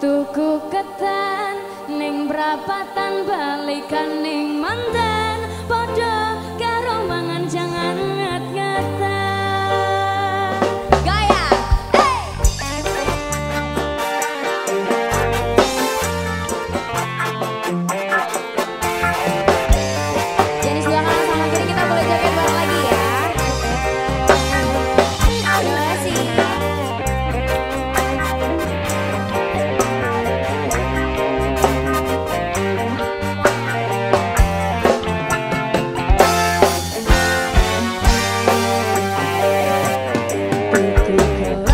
Tuku ketan ning prapatan balikan ning mantan Tuku